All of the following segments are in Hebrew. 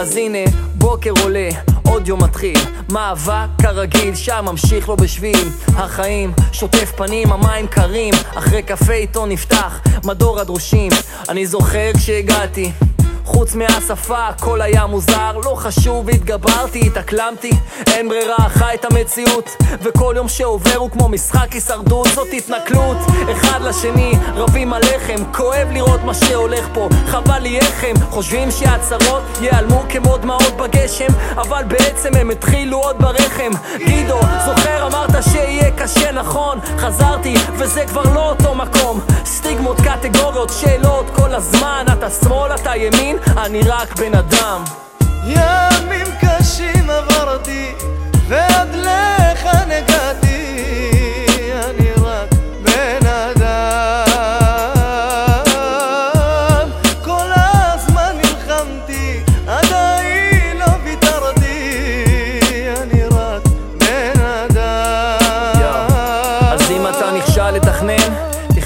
אז הנה, בוקר עולה, עוד יום מתחיל. מאבק כרגיל, שם ממשיך לו בשביל. החיים, שוטף פנים, המים קרים. אחרי קפה עיתון נפתח, מדור הדרושים. אני זוכר כשהגעתי חוץ מהשפה הכל היה מוזר, לא חשוב, התגברתי, התאקלמתי, אין ברירה, חי את המציאות. וכל יום שעובר הוא כמו משחק הישרדות, זאת התנכלות אחד לשני, רבים על לחם, כואב לראות מה שהולך פה, חבל לי איך הם. חושבים שהצרות ייעלמו כמו דמעות בגשם אבל בעצם הם התחילו עוד ברחם. גידו, זוכר אמרת שיהיה קשה נכון, חזרתי וזה כבר לא אותו מקום. סטיגמות, קטגוריות, שאלות כל הזמן. אתה שמאל, אתה ימין, אני רק בן אדם. ימים קשים עברתי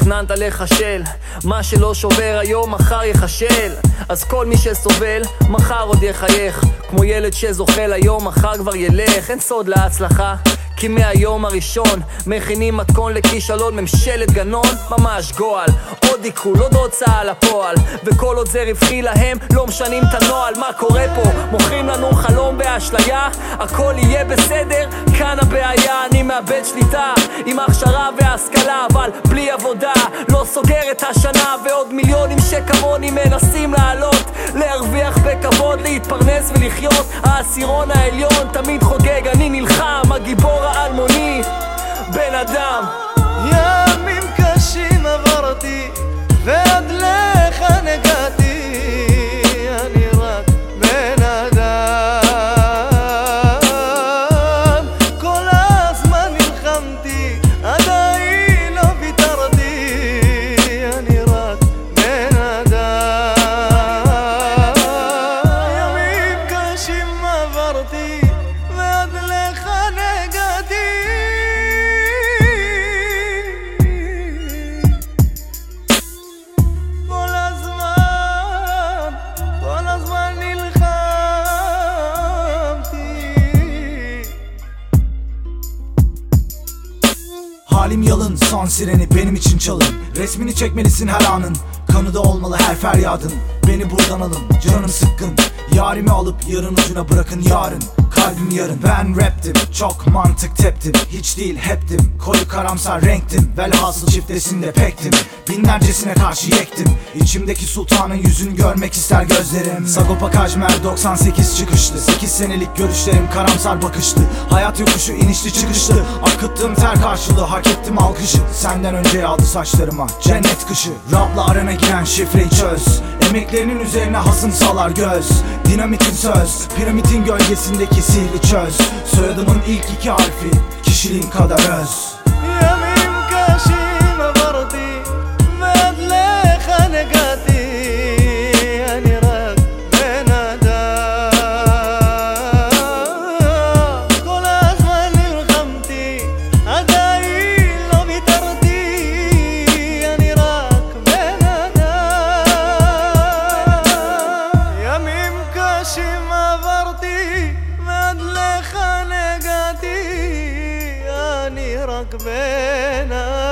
תכננת לחשל. מה שלא שובר היום, מחר יחשל. אז כל מי שסובל, מחר עוד יחייך. כמו ילד שזוחל היום, מחר כבר ילך. אין סוד להצלחה כי מהיום הראשון מכינים מתכון לכישלון. ממשלת גנון ממש גועל. עוד עיכול, עוד הוצאה לפועל. וכל עוד זה רווחי להם לא משנים את הנוהל. מה קורה פה? מוכרים לנו חלום באשליה? הכל יהיה בסדר? כאן הבעיה אני מאבד שליטה. עם הכשרה והשכלה אבל בלי עבודה סוגר את השנה ועוד מיליונים שכמוני מנסים לעלות. להרוויח בכבוד, להתפרנס ולחיות. העשירון העליון תמיד חוגג אני נלחם son sireni benim için çalın. Resmini çekmelisin her anın. Kanıda olmalı her feryadın. Beni buradan alın canım sıkkın. Yarimi alıp yarın ucuna bırakın yarın Kalbim yarın Ben raptim. Çok mantık teptim. Hiç değil heptim. Koyu karamsar renktim. Velhasıl çiftesinde pektim. Binlercesine karşı yektim. İçimdeki sultanın yüzünü görmek ister gözlerim. Sagopa Kajmer 98 çıkışlı. 8 senelik görüşlerim karamsar bakıştı. Hayat yokuşu inişli çıkışlı. Akıttığım ter karşılığı hak ettim alkışı. Senden önce yağdı saçlarıma. Cennet kışı. Rapla arana giren şifreyi çöz. Emeklerinin üzerine hasım salar göz. Dinamitin söz. Piramidin gölgesindeki Sili çöz. Soyadımın ilk iki harfi. Kişiliğin kadar öz. Yemin kaşığı φυλαγμένα